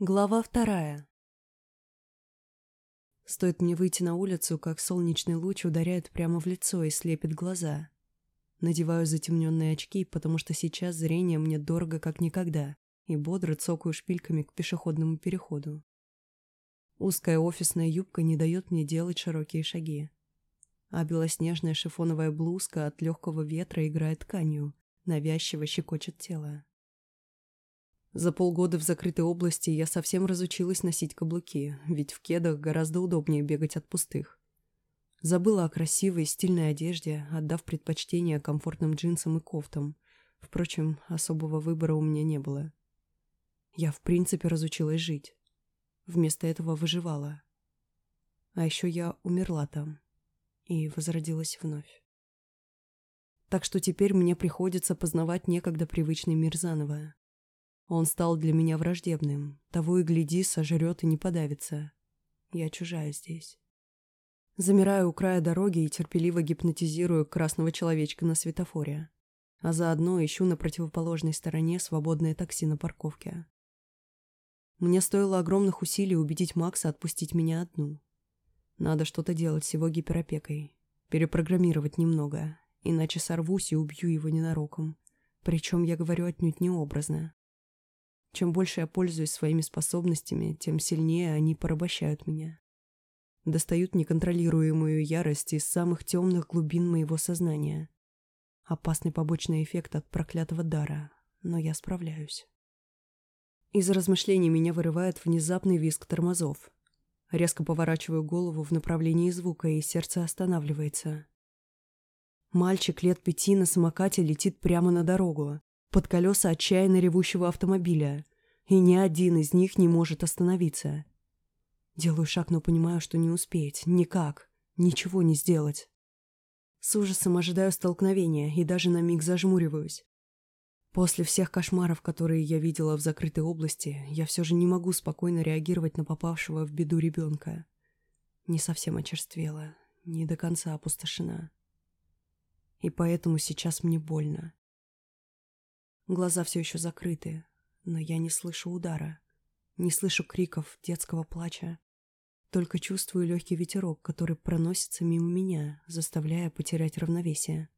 Глава вторая. Стоит мне выйти на улицу, как солнечный луч ударяет прямо в лицо и слепит глаза. Надеваю затемненные очки, потому что сейчас зрение мне дорого как никогда, и бодро цокаю шпильками к пешеходному переходу. Узкая офисная юбка не дает мне делать широкие шаги. А белоснежная шифоновая блузка от легкого ветра играет тканью, навязчиво щекочет тело. За полгода в закрытой области я совсем разучилась носить каблуки, ведь в кедах гораздо удобнее бегать от пустых. Забыла о красивой, стильной одежде, отдав предпочтение комфортным джинсам и кофтам. Впрочем, особого выбора у меня не было. Я в принципе разучилась жить. Вместо этого выживала. А еще я умерла там и возродилась вновь. Так что теперь мне приходится познавать некогда привычный мир заново. Он стал для меня враждебным. Того и гляди, сожрет и не подавится. Я чужая здесь. Замираю у края дороги и терпеливо гипнотизирую красного человечка на светофоре. А заодно ищу на противоположной стороне свободное такси на парковке. Мне стоило огромных усилий убедить Макса отпустить меня одну. Надо что-то делать с его гиперопекой. Перепрограммировать немного, иначе сорвусь и убью его ненароком. Причем я говорю отнюдь необразно. Чем больше я пользуюсь своими способностями, тем сильнее они порабощают меня. Достают неконтролируемую ярость из самых темных глубин моего сознания. Опасный побочный эффект от проклятого дара, но я справляюсь. Из размышлений меня вырывает внезапный визг тормозов. Резко поворачиваю голову в направлении звука, и сердце останавливается. Мальчик лет пяти на самокате летит прямо на дорогу, под колеса отчаянно ревущего автомобиля и ни один из них не может остановиться. Делаю шаг, но понимаю, что не успеть. Никак. Ничего не сделать. С ужасом ожидаю столкновения и даже на миг зажмуриваюсь. После всех кошмаров, которые я видела в закрытой области, я все же не могу спокойно реагировать на попавшего в беду ребенка. Не совсем очерствела, не до конца опустошена. И поэтому сейчас мне больно. Глаза все еще закрыты, но я не слышу удара, не слышу криков, детского плача. Только чувствую легкий ветерок, который проносится мимо меня, заставляя потерять равновесие.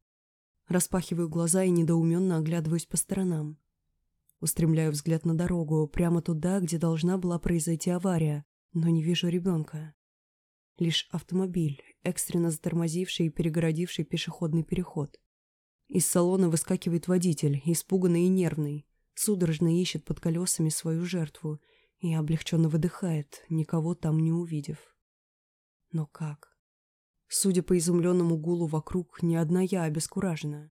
Распахиваю глаза и недоуменно оглядываюсь по сторонам. Устремляю взгляд на дорогу, прямо туда, где должна была произойти авария, но не вижу ребенка. Лишь автомобиль, экстренно затормозивший и перегородивший пешеходный переход. Из салона выскакивает водитель, испуганный и нервный судорожно ищет под колесами свою жертву и облегченно выдыхает, никого там не увидев. Но как? Судя по изумленному гулу вокруг, ни одна я обескуражена.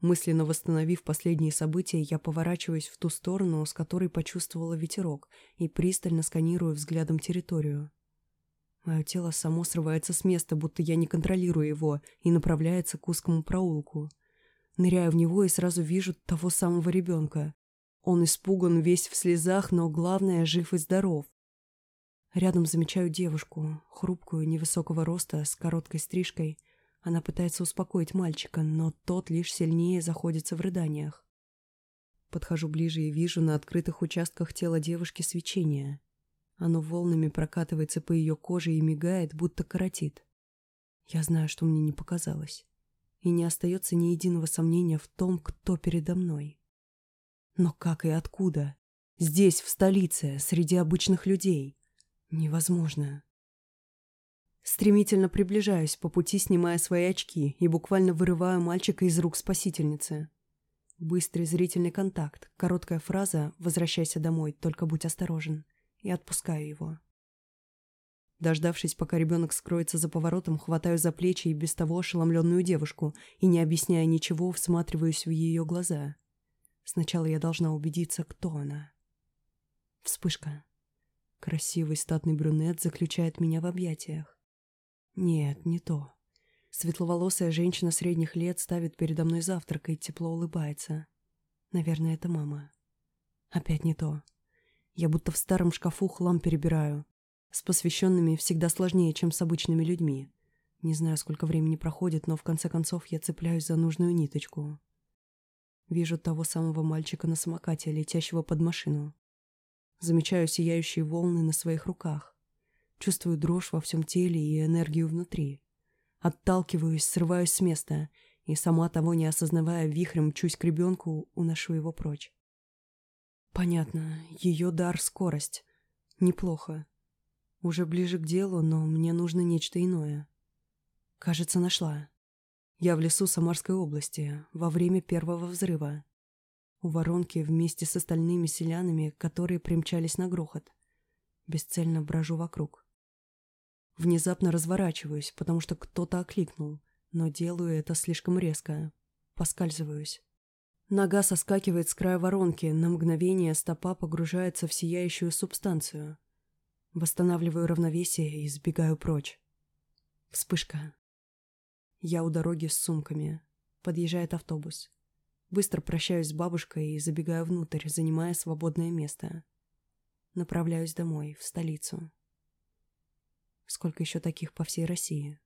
Мысленно восстановив последние события, я поворачиваюсь в ту сторону, с которой почувствовала ветерок, и пристально сканирую взглядом территорию. Мое тело само срывается с места, будто я не контролирую его, и направляется к узкому проулку — Ныряю в него и сразу вижу того самого ребенка. Он испуган, весь в слезах, но главное, жив и здоров. Рядом замечаю девушку, хрупкую, невысокого роста, с короткой стрижкой. Она пытается успокоить мальчика, но тот лишь сильнее заходится в рыданиях. Подхожу ближе и вижу на открытых участках тела девушки свечение. Оно волнами прокатывается по ее коже и мигает, будто коротит. Я знаю, что мне не показалось и не остается ни единого сомнения в том, кто передо мной. Но как и откуда? Здесь, в столице, среди обычных людей. Невозможно. Стремительно приближаюсь, по пути снимая свои очки и буквально вырываю мальчика из рук спасительницы. Быстрый зрительный контакт, короткая фраза «возвращайся домой, только будь осторожен» и отпускаю его. Дождавшись, пока ребенок скроется за поворотом, хватаю за плечи и без того ошеломленную девушку и, не объясняя ничего, всматриваюсь в ее глаза. Сначала я должна убедиться, кто она. Вспышка. Красивый статный брюнет заключает меня в объятиях. Нет, не то. Светловолосая женщина средних лет ставит передо мной завтрак и тепло улыбается. Наверное, это мама. Опять не то. Я будто в старом шкафу хлам перебираю. С посвященными всегда сложнее, чем с обычными людьми. Не знаю, сколько времени проходит, но в конце концов я цепляюсь за нужную ниточку. Вижу того самого мальчика на самокате, летящего под машину. Замечаю сияющие волны на своих руках. Чувствую дрожь во всем теле и энергию внутри. Отталкиваюсь, срываюсь с места и, сама того не осознавая, вихрем мчусь к ребенку, уношу его прочь. Понятно, ее дар — скорость. Неплохо. Уже ближе к делу, но мне нужно нечто иное. Кажется, нашла. Я в лесу Самарской области, во время первого взрыва. У воронки вместе с остальными селянами, которые примчались на грохот. Бесцельно брожу вокруг. Внезапно разворачиваюсь, потому что кто-то окликнул, но делаю это слишком резко. Поскальзываюсь. Нога соскакивает с края воронки, на мгновение стопа погружается в сияющую субстанцию. Восстанавливаю равновесие и сбегаю прочь. Вспышка. Я у дороги с сумками. Подъезжает автобус. Быстро прощаюсь с бабушкой и забегаю внутрь, занимая свободное место. Направляюсь домой, в столицу. Сколько еще таких по всей России?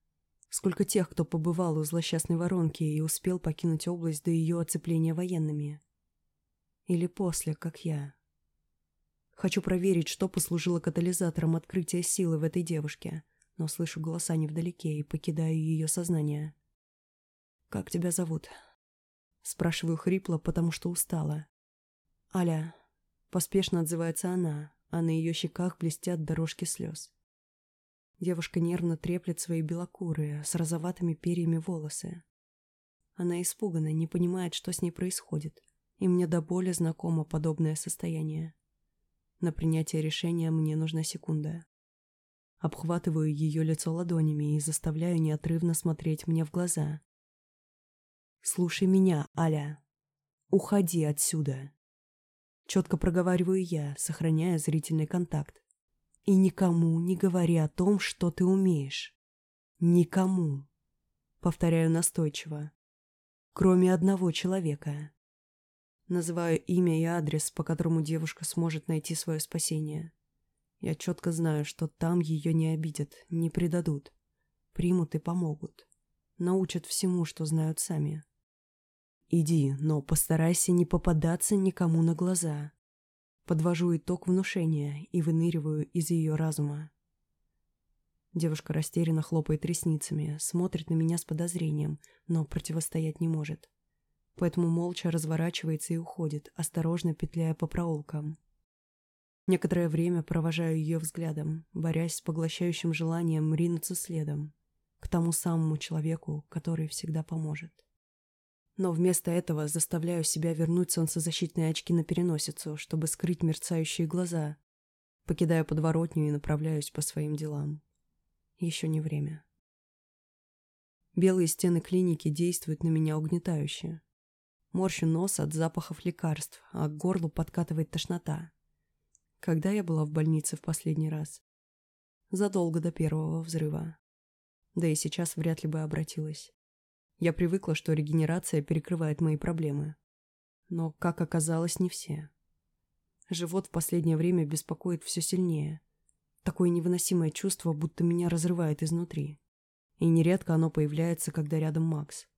Сколько тех, кто побывал у злосчастной воронки и успел покинуть область до ее оцепления военными? Или после, как я? Хочу проверить, что послужило катализатором открытия силы в этой девушке — но слышу голоса невдалеке и покидаю ее сознание. «Как тебя зовут?» Спрашиваю хрипло, потому что устала. «Аля». Поспешно отзывается она, а на ее щеках блестят дорожки слез. Девушка нервно треплет свои белокурые, с розоватыми перьями волосы. Она испугана, не понимает, что с ней происходит, и мне до боли знакомо подобное состояние. На принятие решения мне нужна секунда. Обхватываю ее лицо ладонями и заставляю неотрывно смотреть мне в глаза. «Слушай меня, Аля. Уходи отсюда». Четко проговариваю я, сохраняя зрительный контакт. «И никому не говори о том, что ты умеешь. Никому». Повторяю настойчиво. Кроме одного человека. Называю имя и адрес, по которому девушка сможет найти свое спасение. Я четко знаю, что там ее не обидят, не предадут. Примут и помогут. Научат всему, что знают сами. Иди, но постарайся не попадаться никому на глаза. Подвожу итог внушения и выныриваю из ее разума. Девушка растерянно хлопает ресницами, смотрит на меня с подозрением, но противостоять не может. Поэтому молча разворачивается и уходит, осторожно петляя по проулкам. Некоторое время провожаю ее взглядом, борясь с поглощающим желанием ринуться следом, к тому самому человеку, который всегда поможет. Но вместо этого заставляю себя вернуть солнцезащитные очки на переносицу, чтобы скрыть мерцающие глаза. Покидаю подворотню и направляюсь по своим делам. Еще не время. Белые стены клиники действуют на меня угнетающе. Морщу нос от запахов лекарств, а к горлу подкатывает тошнота. Когда я была в больнице в последний раз? Задолго до первого взрыва. Да и сейчас вряд ли бы обратилась. Я привыкла, что регенерация перекрывает мои проблемы. Но, как оказалось, не все. Живот в последнее время беспокоит все сильнее. Такое невыносимое чувство, будто меня разрывает изнутри. И нередко оно появляется, когда рядом Макс.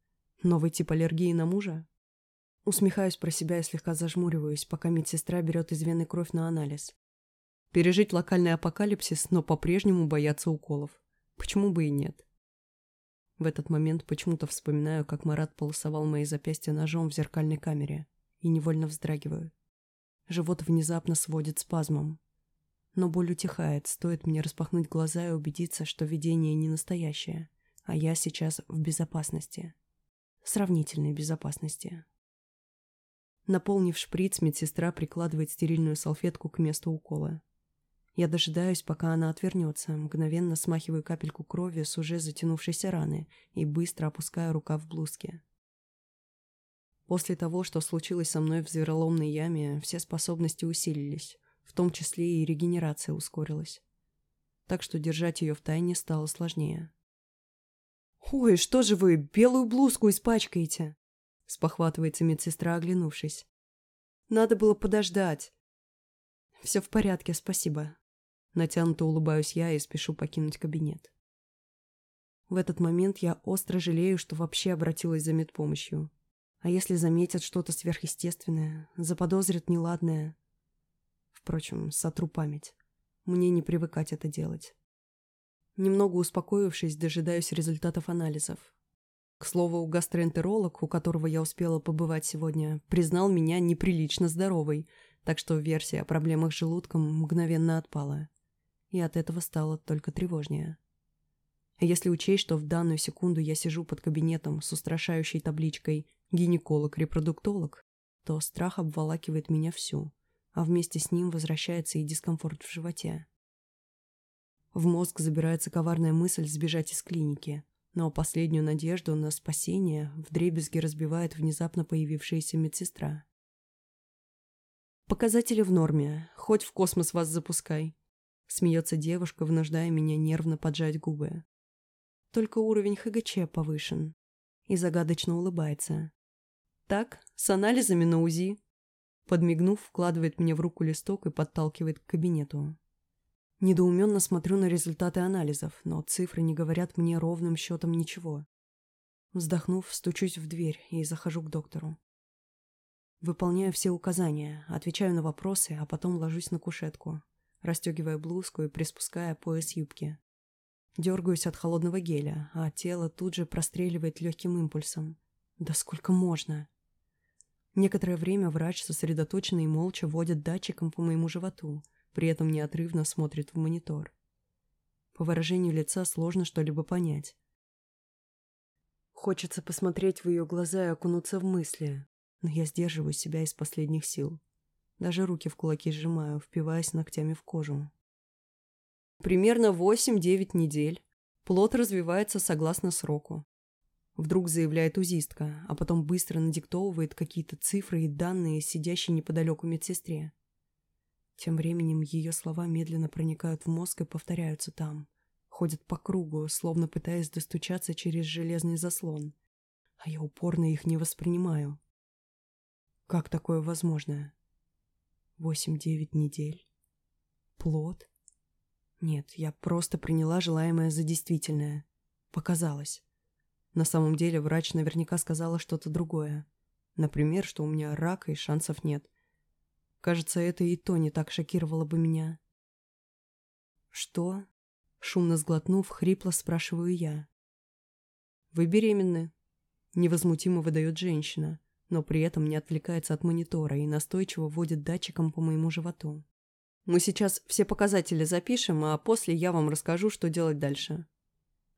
Новый тип аллергии на мужа? Усмехаюсь про себя и слегка зажмуриваюсь, пока медсестра берет из вены кровь на анализ. Пережить локальный апокалипсис, но по-прежнему бояться уколов. Почему бы и нет? В этот момент почему-то вспоминаю, как Марат полосовал мои запястья ножом в зеркальной камере, и невольно вздрагиваю. Живот внезапно сводит спазмом. Но боль утихает, стоит мне распахнуть глаза и убедиться, что видение не настоящее, а я сейчас в безопасности. Сравнительной безопасности. Наполнив шприц, медсестра прикладывает стерильную салфетку к месту укола. Я дожидаюсь, пока она отвернется, мгновенно смахиваю капельку крови с уже затянувшейся раны и быстро опускаю рука в блузке. После того, что случилось со мной в звероломной яме, все способности усилились, в том числе и регенерация ускорилась. Так что держать ее в тайне стало сложнее. «Ой, что же вы, белую блузку испачкаете?» спохватывается медсестра, оглянувшись. «Надо было подождать». «Все в порядке, спасибо». Натянуто улыбаюсь я и спешу покинуть кабинет. В этот момент я остро жалею, что вообще обратилась за медпомощью. А если заметят что-то сверхъестественное, заподозрят неладное? Впрочем, сотру память. Мне не привыкать это делать. Немного успокоившись, дожидаюсь результатов анализов. К слову, гастроэнтеролог, у которого я успела побывать сегодня, признал меня неприлично здоровой, так что версия о проблемах с желудком мгновенно отпала. И от этого стало только тревожнее. Если учесть, что в данную секунду я сижу под кабинетом с устрашающей табличкой «Гинеколог-репродуктолог», то страх обволакивает меня всю, а вместе с ним возвращается и дискомфорт в животе. В мозг забирается коварная мысль сбежать из клиники, но последнюю надежду на спасение вдребезги разбивает внезапно появившаяся медсестра. «Показатели в норме, хоть в космос вас запускай», — смеется девушка, вынуждая меня нервно поджать губы. Только уровень ХГЧ повышен. И загадочно улыбается. Так, с анализами на УЗИ. Подмигнув, вкладывает мне в руку листок и подталкивает к кабинету. Недоуменно смотрю на результаты анализов, но цифры не говорят мне ровным счетом ничего. Вздохнув, стучусь в дверь и захожу к доктору. Выполняю все указания, отвечаю на вопросы, а потом ложусь на кушетку, расстегивая блузку и приспуская пояс юбки. Дергаюсь от холодного геля, а тело тут же простреливает легким импульсом. Да сколько можно? Некоторое время врач сосредоточенно и молча водит датчиком по моему животу, при этом неотрывно смотрит в монитор. По выражению лица сложно что-либо понять. Хочется посмотреть в ее глаза и окунуться в мысли, но я сдерживаю себя из последних сил. Даже руки в кулаки сжимаю, впиваясь ногтями в кожу. Примерно 8-9 недель. Плод развивается согласно сроку. Вдруг заявляет узистка, а потом быстро надиктовывает какие-то цифры и данные сидящей неподалеку медсестре. Тем временем ее слова медленно проникают в мозг и повторяются там. Ходят по кругу, словно пытаясь достучаться через железный заслон. А я упорно их не воспринимаю. Как такое возможно? Восемь-девять недель. Плод? Нет, я просто приняла желаемое за действительное. Показалось. На самом деле врач наверняка сказала что-то другое. Например, что у меня рак и шансов нет. Кажется, это и то не так шокировало бы меня. «Что?» Шумно сглотнув, хрипло спрашиваю я. «Вы беременны?» Невозмутимо выдает женщина, но при этом не отвлекается от монитора и настойчиво вводит датчиком по моему животу. Мы сейчас все показатели запишем, а после я вам расскажу, что делать дальше».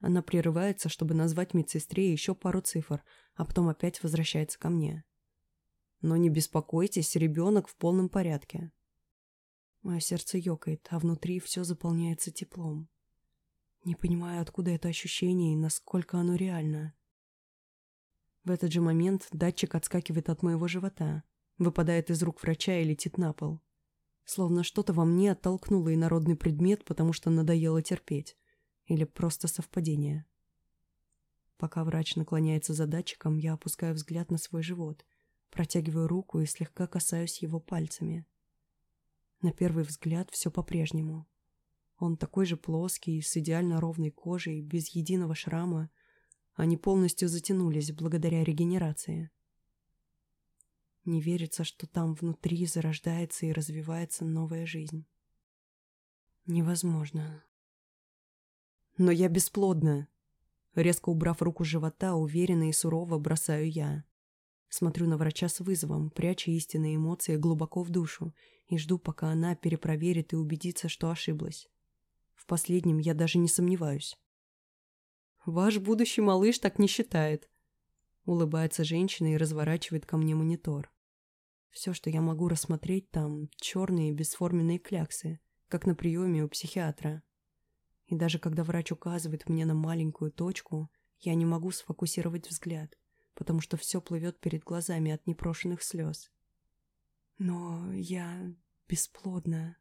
Она прерывается, чтобы назвать медсестре еще пару цифр, а потом опять возвращается ко мне. «Но не беспокойтесь, ребенок в полном порядке». Мое сердце ёкает, а внутри все заполняется теплом. Не понимаю, откуда это ощущение и насколько оно реально. В этот же момент датчик отскакивает от моего живота, выпадает из рук врача и летит на пол. Словно что-то во мне оттолкнуло инородный предмет, потому что надоело терпеть. Или просто совпадение. Пока врач наклоняется за датчиком, я опускаю взгляд на свой живот, протягиваю руку и слегка касаюсь его пальцами. На первый взгляд все по-прежнему. Он такой же плоский, с идеально ровной кожей, без единого шрама. Они полностью затянулись благодаря регенерации. Не верится, что там внутри зарождается и развивается новая жизнь. Невозможно. Но я бесплодна. Резко убрав руку живота, уверенно и сурово бросаю я. Смотрю на врача с вызовом, пряча истинные эмоции глубоко в душу и жду, пока она перепроверит и убедится, что ошиблась. В последнем я даже не сомневаюсь. «Ваш будущий малыш так не считает», Улыбается женщина и разворачивает ко мне монитор. Все, что я могу рассмотреть там, черные бесформенные кляксы, как на приеме у психиатра. И даже когда врач указывает мне на маленькую точку, я не могу сфокусировать взгляд, потому что все плывет перед глазами от непрошенных слез. Но я бесплодна.